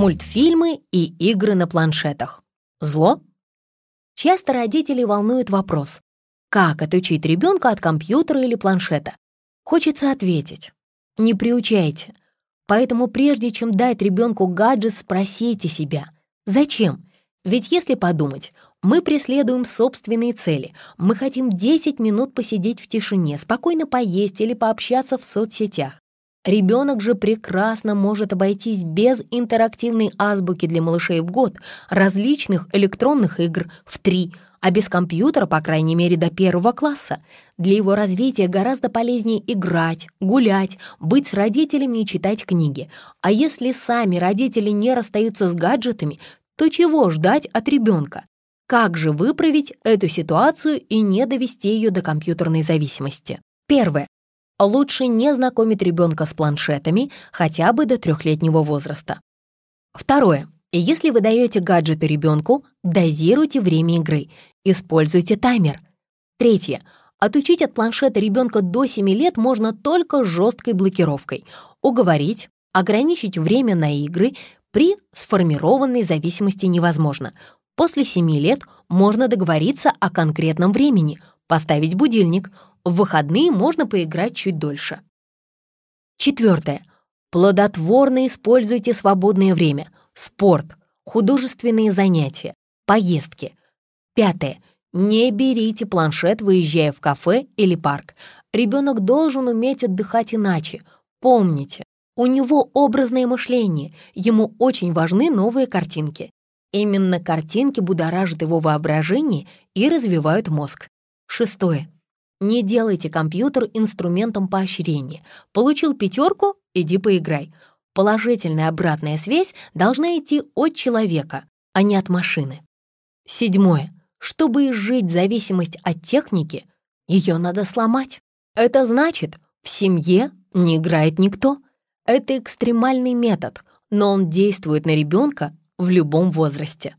Мультфильмы и игры на планшетах. Зло? Часто родителей волнует вопрос, как отучить ребенка от компьютера или планшета? Хочется ответить, не приучайте. Поэтому прежде чем дать ребенку гаджет, спросите себя, зачем? Ведь если подумать, мы преследуем собственные цели. Мы хотим 10 минут посидеть в тишине, спокойно поесть или пообщаться в соцсетях. Ребенок же прекрасно может обойтись без интерактивной азбуки для малышей в год, различных электронных игр в три, а без компьютера, по крайней мере, до первого класса. Для его развития гораздо полезнее играть, гулять, быть с родителями и читать книги. А если сами родители не расстаются с гаджетами, то чего ждать от ребенка? Как же выправить эту ситуацию и не довести ее до компьютерной зависимости? Первое лучше не знакомить ребенка с планшетами хотя бы до трехлетнего возраста. Второе. Если вы даете гаджеты ребенку, дозируйте время игры, используйте таймер. Третье. Отучить от планшета ребенка до 7 лет можно только жесткой блокировкой. Уговорить, ограничить время на игры при сформированной зависимости невозможно. После 7 лет можно договориться о конкретном времени, поставить будильник – в выходные можно поиграть чуть дольше. Четвертое. Плодотворно используйте свободное время. Спорт, художественные занятия, поездки. Пятое. Не берите планшет, выезжая в кафе или парк. Ребенок должен уметь отдыхать иначе. Помните, у него образное мышление, ему очень важны новые картинки. Именно картинки будоражат его воображение и развивают мозг. Шестое. Не делайте компьютер инструментом поощрения. Получил пятерку — иди поиграй. Положительная обратная связь должна идти от человека, а не от машины. Седьмое. Чтобы изжить зависимость от техники, ее надо сломать. Это значит, в семье не играет никто. Это экстремальный метод, но он действует на ребенка в любом возрасте.